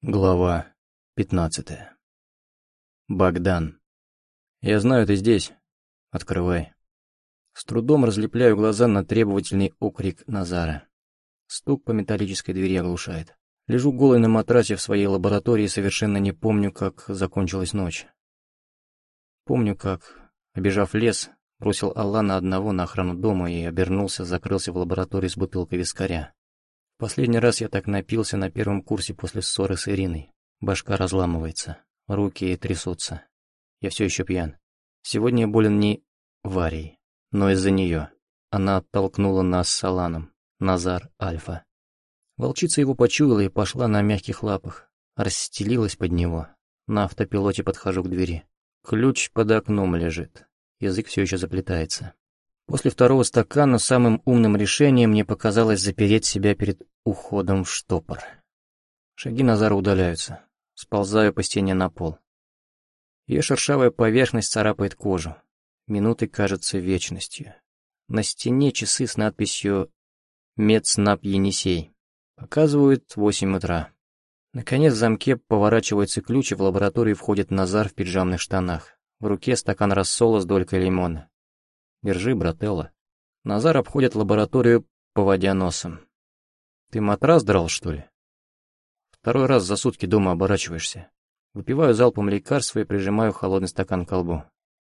Глава пятнадцатая. Богдан. «Я знаю, ты здесь. Открывай». С трудом разлепляю глаза на требовательный окрик Назара. Стук по металлической двери оглушает. Лежу голый на матрасе в своей лаборатории и совершенно не помню, как закончилась ночь. Помню, как, обежав лес, бросил Аллана одного на охрану дома и обернулся, закрылся в лаборатории с бутылкой вискаря. Последний раз я так напился на первом курсе после ссоры с Ириной. Башка разламывается, руки трясутся. Я все еще пьян. Сегодня я болен не Варей, но из-за нее. Она оттолкнула нас с Аланом. Назар Альфа. Волчица его почуяла и пошла на мягких лапах. Расстелилась под него. На автопилоте подхожу к двери. Ключ под окном лежит. Язык все еще заплетается. После второго стакана самым умным решением мне показалось запереть себя перед уходом в штопор. Шаги Назара удаляются. Сползаю по стене на пол. Ее шершавая поверхность царапает кожу. Минуты кажутся вечностью. На стене часы с надписью «Медснаб Енисей». Показывают восемь утра. Наконец в замке поворачивается ключ, и в лабораторию входит Назар в пиджамных штанах. В руке стакан рассола с долькой лимона. Держи, брателло. Назар обходит лабораторию, поводя носом. Ты матрас драл, что ли? Второй раз за сутки дома оборачиваешься. Выпиваю залпом лекарства и прижимаю холодный стакан к колбу.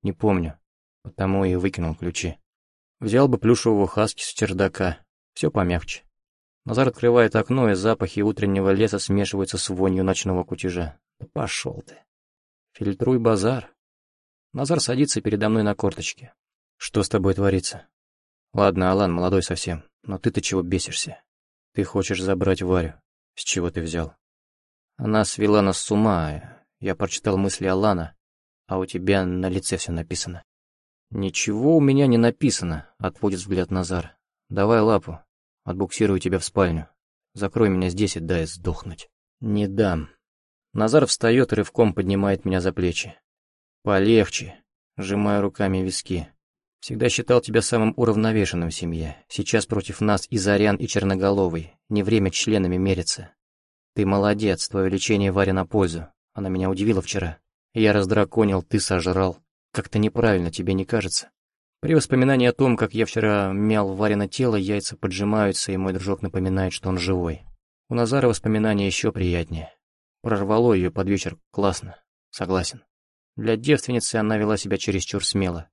Не помню, потому и выкинул ключи. Взял бы плюшевого хаски с чердака. Все помягче. Назар открывает окно, и запахи утреннего леса смешиваются с вонью ночного кутежа. Да пошел ты. Фильтруй базар. Назар садится передо мной на корточке. Что с тобой творится? Ладно, Алан, молодой совсем, но ты-то чего бесишься? Ты хочешь забрать Варю. С чего ты взял? Она свела нас с ума. Я прочитал мысли Алана, а у тебя на лице все написано. Ничего у меня не написано, отводит взгляд Назар. Давай лапу, отбуксирую тебя в спальню. Закрой меня здесь и дай сдохнуть. Не дам. Назар встает и рывком поднимает меня за плечи. Полегче. Сжимаю руками виски. Всегда считал тебя самым уравновешенным в семье. Сейчас против нас и Зарян, и Черноголовый. Не время членами мериться. Ты молодец, твое лечение Варе на пользу. Она меня удивила вчера. Я раздраконил, ты сожрал. Как-то неправильно, тебе не кажется? При воспоминании о том, как я вчера мял Варина тело, яйца поджимаются, и мой дружок напоминает, что он живой. У Назара воспоминания еще приятнее. Прорвало ее под вечер классно. Согласен. Для девственницы она вела себя чересчур смело.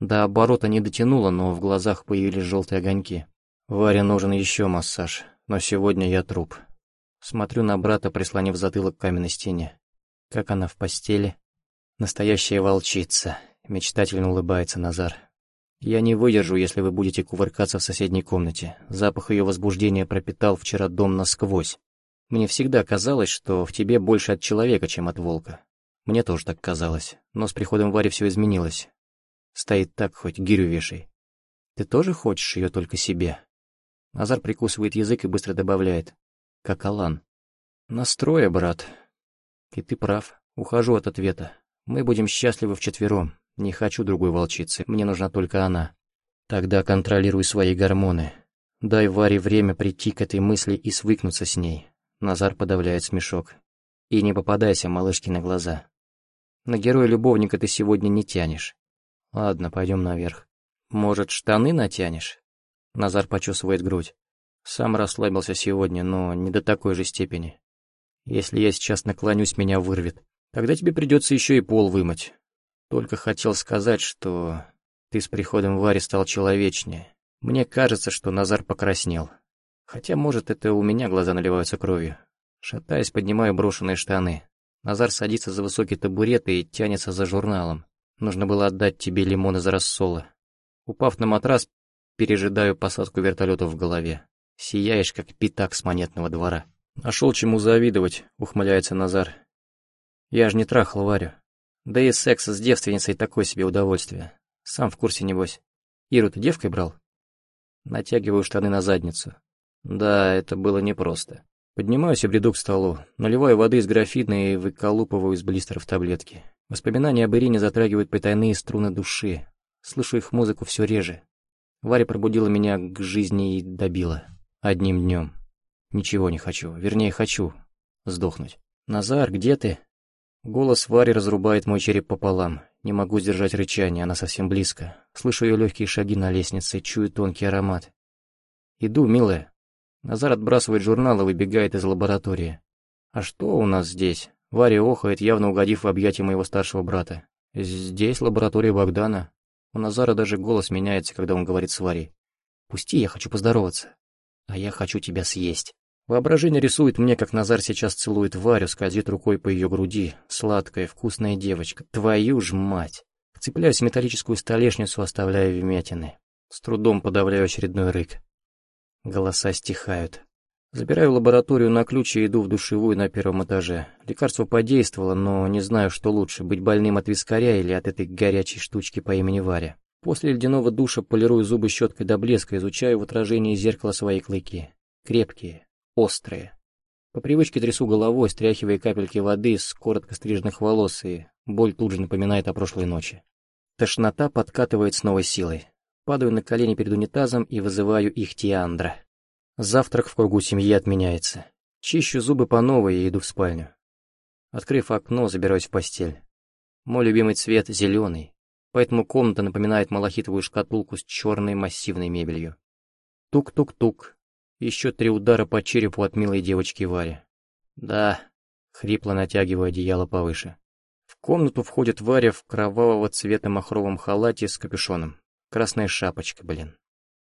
До оборота не дотянула, но в глазах появились желтые огоньки. Варе нужен еще массаж, но сегодня я труп. Смотрю на брата, прислонив затылок к каменной стене. Как она в постели? Настоящая волчица. Мечтательно улыбается Назар. Я не выдержу, если вы будете кувыркаться в соседней комнате. Запах ее возбуждения пропитал вчера дом насквозь. Мне всегда казалось, что в тебе больше от человека, чем от волка. Мне тоже так казалось, но с приходом Вари все изменилось. Стоит так, хоть гирю вешай. Ты тоже хочешь ее только себе? Назар прикусывает язык и быстро добавляет. Как Алан. Настроя, брат. И ты прав. Ухожу от ответа. Мы будем счастливы вчетвером. Не хочу другой волчицы. Мне нужна только она. Тогда контролируй свои гормоны. Дай Варе время прийти к этой мысли и свыкнуться с ней. Назар подавляет смешок. И не попадайся малышке на глаза. На героя-любовника ты сегодня не тянешь. Ладно, пойдем наверх. Может, штаны натянешь? Назар почесывает грудь. Сам расслабился сегодня, но не до такой же степени. Если я сейчас наклонюсь, меня вырвет. Тогда тебе придется еще и пол вымыть. Только хотел сказать, что ты с приходом Вари стал человечнее. Мне кажется, что Назар покраснел. Хотя, может, это у меня глаза наливаются кровью. Шатаясь, поднимаю брошенные штаны. Назар садится за высокий табурет и тянется за журналом. Нужно было отдать тебе лимон из рассола. Упав на матрас, пережидаю посадку вертолета в голове. Сияешь, как пятак с монетного двора. Нашел чему завидовать, ухмыляется Назар. Я ж не трахал Варю. Да и секс с девственницей такое себе удовольствие. Сам в курсе, небось. Иру ты девкой брал? Натягиваю штаны на задницу. Да, это было непросто. Поднимаюсь и бреду к столу, наливаю воды из графина и выколупываю из блистеров таблетки. Воспоминания об Ирине затрагивают потайные струны души. Слышу их музыку все реже. Варя пробудила меня к жизни и добила. Одним днем. Ничего не хочу. Вернее, хочу. Сдохнуть. «Назар, где ты?» Голос Вари разрубает мой череп пополам. Не могу сдержать рычание, она совсем близко. Слышу ее легкие шаги на лестнице, чую тонкий аромат. «Иду, милая». Назар отбрасывает журнал и выбегает из лаборатории. «А что у нас здесь?» Варя охает, явно угодив в объятия моего старшего брата. «Здесь лаборатория Богдана». У Назара даже голос меняется, когда он говорит с Варей. «Пусти, я хочу поздороваться». «А я хочу тебя съесть». Воображение рисует мне, как Назар сейчас целует Варю, скользит рукой по ее груди. Сладкая, вкусная девочка. Твою ж мать! Цепляюсь в металлическую столешницу, оставляя вмятины. С трудом подавляю очередной рык. Голоса стихают. Забираю лабораторию на ключ и иду в душевую на первом этаже. Лекарство подействовало, но не знаю, что лучше, быть больным от вискаря или от этой горячей штучки по имени Варя. После ледяного душа полирую зубы щеткой до блеска, изучаю в отражении зеркала свои клыки. Крепкие, острые. По привычке трясу головой, стряхивая капельки воды с коротко стриженных волос, и боль тут же напоминает о прошлой ночи. Тошнота подкатывает с новой силой. Падаю на колени перед унитазом и вызываю их Тиандра. Завтрак в кругу семьи отменяется. Чищу зубы по новой и иду в спальню. Открыв окно, забираюсь в постель. Мой любимый цвет — зеленый, поэтому комната напоминает малахитовую шкатулку с черной массивной мебелью. Тук-тук-тук, еще три удара по черепу от милой девочки Вари. Да, хрипло натягивая одеяло повыше. В комнату входит Варя в кровавого цвета махровом халате с капюшоном. Красная шапочка, блин.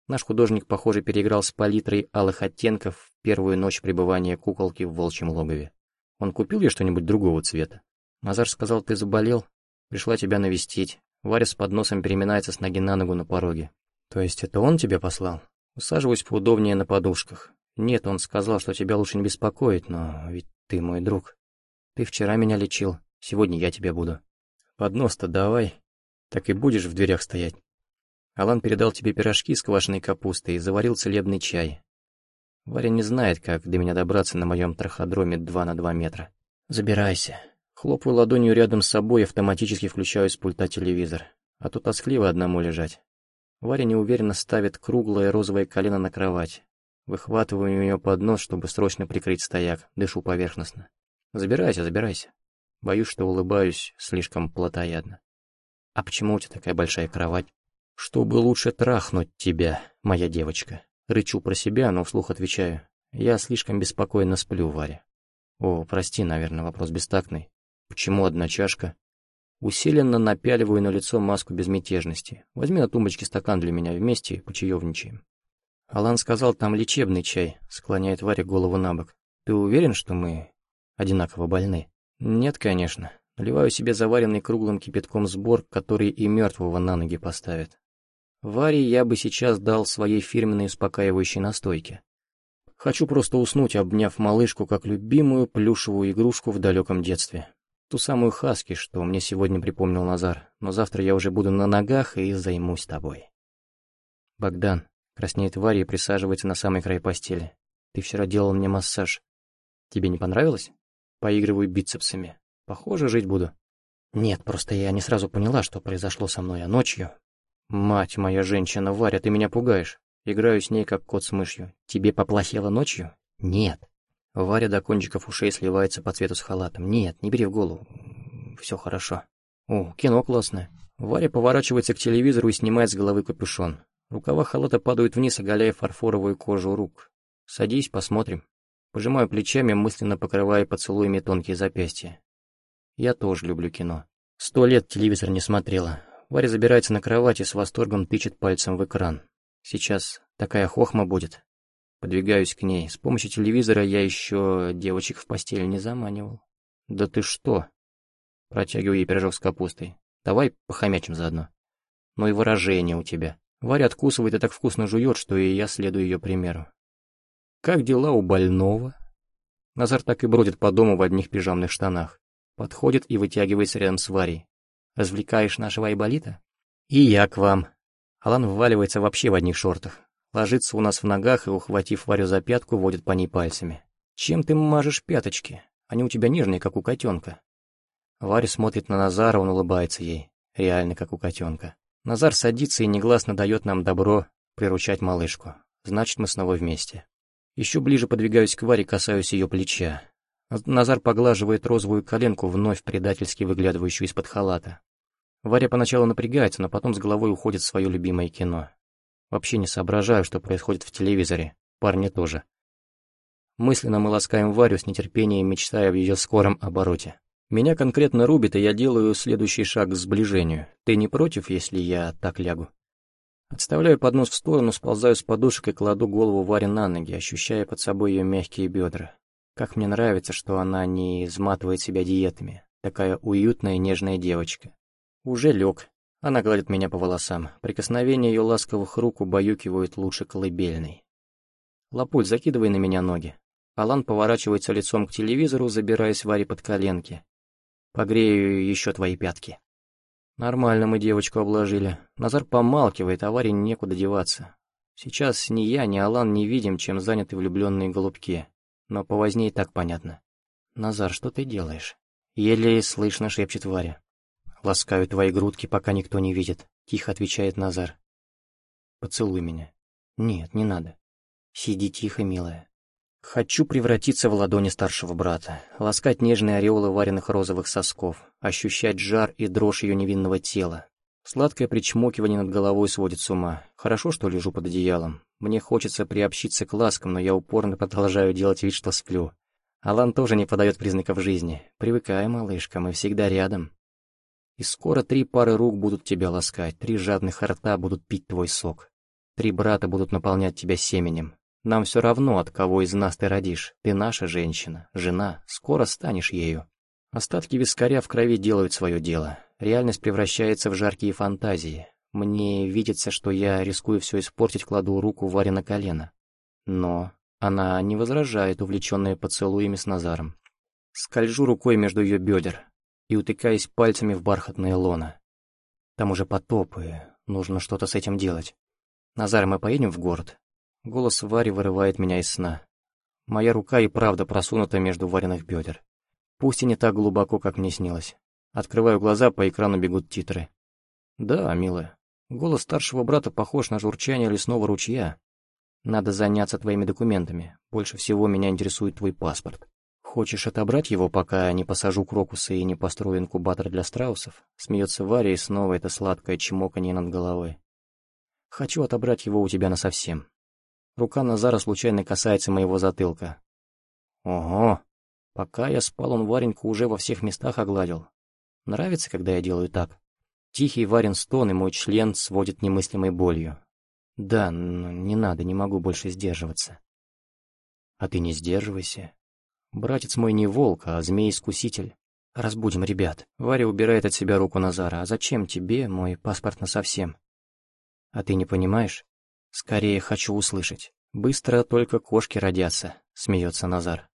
Наш художник, похоже, переиграл с палитрой алых оттенков в первую ночь пребывания куколки в волчьем логове. Он купил ей что-нибудь другого цвета? Назар сказал, ты заболел, пришла тебя навестить. Варя с подносом переминается с ноги на ногу на пороге. То есть это он тебе послал? Усаживаюсь поудобнее на подушках. Нет, он сказал, что тебя лучше не беспокоить, но ведь ты мой друг. Ты вчера меня лечил, сегодня я тебя буду. Поднос-то давай, так и будешь в дверях стоять. Алан передал тебе пирожки с квашеной капустой и заварил целебный чай. Варя не знает, как до меня добраться на моем траходроме 2 на 2 метра. Забирайся. Хлопаю ладонью рядом с собой и автоматически включаю с пульта телевизор. А то тоскливо одному лежать. Варя неуверенно ставит круглое розовое колено на кровать. Выхватываю у нее поднос, чтобы срочно прикрыть стояк, дышу поверхностно. «Забирайся, забирайся». Боюсь, что улыбаюсь слишком плотоядно. «А почему у тебя такая большая кровать?» «Чтобы лучше трахнуть тебя, моя девочка». Рычу про себя, но вслух отвечаю. «Я слишком беспокойно сплю, Варя». «О, прости, наверное, вопрос бестактный. Почему одна чашка?» Усиленно напяливаю на лицо маску безмятежности. Возьми на тумбочке стакан для меня, вместе почаевничаем. Алан сказал, там лечебный чай, склоняет Варя голову на бок. Ты уверен, что мы одинаково больны? Нет, конечно. Наливаю себе заваренный круглым кипятком сбор, который и мертвого на ноги поставит. Варе я бы сейчас дал своей фирменной успокаивающей настойки. Хочу просто уснуть, обняв малышку как любимую плюшевую игрушку в далеком детстве. Ту самую Хаски, что мне сегодня припомнил Назар, но завтра я уже буду на ногах и займусь тобой. Богдан, краснеет Варя и присаживается на самый край постели. Ты вчера делал мне массаж. Тебе не понравилось? Поигрываю бицепсами. Похоже, жить буду. Нет, просто я не сразу поняла, что произошло со мной, а ночью... Мать моя женщина, Варя, ты меня пугаешь. Играю с ней, как кот с мышью. Тебе поплохело ночью? Нет. Варя до кончиков ушей сливается по цвету с халатом. Нет, не бери в голову. Все хорошо. О, кино классное. Варя поворачивается к телевизору и снимает с головы капюшон. Рукава халата падают вниз, оголяя фарфоровую кожу рук. Садись, посмотрим. Пожимаю плечами, мысленно покрывая поцелуями тонкие запястья. Я тоже люблю кино. Сто лет телевизор не смотрела. Варя забирается на кровать и с восторгом тычет пальцем в экран. Сейчас такая хохма будет. Подвигаюсь к ней. С помощью телевизора я еще девочек в постель не заманивал. Да ты что? Протягиваю ей пирожок с капустой. Давай похомячим заодно. Ну и выражение у тебя. Варя откусывает и так вкусно жует, что и я следую ее примеру. Как дела у больного? Назар так и бродит по дому в одних пижамных штанах. Подходит и вытягивается рядом с Варей. Развлекаешь нашего айболита? И я к вам. Алан вваливается вообще в одних шортах. Ложится у нас в ногах и, ухватив Варю за пятку, водит по ней пальцами. «Чем ты мажешь пяточки? Они у тебя нежные, как у котенка». Варя смотрит на Назара, он улыбается ей. Реально, как у котенка. Назар садится и негласно дает нам добро приручать малышку. Значит, мы снова вместе. Еще ближе подвигаюсь к Варе, касаюсь ее плеча. Назар поглаживает розовую коленку, вновь предательски выглядывающую из-под халата. Варя поначалу напрягается, но потом с головой уходит в свое любимое кино. Вообще не соображаю, что происходит в телевизоре. Парни тоже. Мысленно мы ласкаем Варю с нетерпением, мечтая в ее скором обороте. Меня конкретно рубит, и я делаю следующий шаг к сближению. Ты не против, если я так лягу? Отставляю поднос в сторону, сползаю с подушек и кладу голову Варе на ноги, ощущая под собой ее мягкие бедра. Как мне нравится, что она не изматывает себя диетами. Такая уютная нежная девочка. Уже лег. Она гладит меня по волосам. Прикосновения ее ласковых рук убаюкивают лучше колыбельной. Лапуль, закидывай на меня ноги. Алан поворачивается лицом к телевизору, забираясь Варе под коленки. Погрею еще твои пятки. Нормально мы девочку обложили. Назар помалкивает, а Варе некуда деваться. Сейчас ни я, ни Алан не видим, чем заняты влюбленные голубки но по возне и так понятно. «Назар, что ты делаешь?» Еле слышно шепчет Варя. «Ласкаю твои грудки, пока никто не видит», — тихо отвечает Назар. «Поцелуй меня». «Нет, не надо». «Сиди тихо, милая». Хочу превратиться в ладони старшего брата, ласкать нежные ореолы вареных розовых сосков, ощущать жар и дрожь ее невинного тела. Сладкое причмокивание над головой сводит с ума. Хорошо, что лежу под одеялом. Мне хочется приобщиться к ласкам, но я упорно продолжаю делать вид, что сплю. Алан тоже не подает признаков жизни. Привыкай, малышка, мы всегда рядом. И скоро три пары рук будут тебя ласкать, три жадных рта будут пить твой сок. Три брата будут наполнять тебя семенем. Нам все равно, от кого из нас ты родишь. Ты наша женщина, жена, скоро станешь ею. Остатки вискаря в крови делают свое дело. Реальность превращается в жаркие фантазии. Мне видится, что я рискую все испортить, кладу руку Варе на колено. Но она не возражает, увлеченная поцелуями с Назаром. Скольжу рукой между ее бедер и утыкаясь пальцами в бархатное лоно. Там уже потопы, нужно что-то с этим делать. Назар, мы поедем в город? Голос Вари вырывает меня из сна. Моя рука и правда просунута между вареных бедер. Пусть и не так глубоко, как мне снилось. Открываю глаза, по экрану бегут титры. Да, милая, Голос старшего брата похож на журчание лесного ручья. Надо заняться твоими документами. Больше всего меня интересует твой паспорт. Хочешь отобрать его, пока я не посажу крокусы и не построю инкубатор для страусов? Смеется Варя, и снова это сладкое чмоканье над головой. Хочу отобрать его у тебя насовсем. Рука Назара случайно касается моего затылка. Ого! Пока я спал, он Вареньку уже во всех местах огладил. Нравится, когда я делаю так? Тихий Варин стон, и мой член сводит немыслимой болью. Да, но не надо, не могу больше сдерживаться. А ты не сдерживайся. Братец мой не волк, а змей-искуситель. Разбудим ребят. Варя убирает от себя руку Назара. А зачем тебе мой паспорт насовсем? А ты не понимаешь? Скорее хочу услышать. Быстро только кошки родятся, смеется Назар.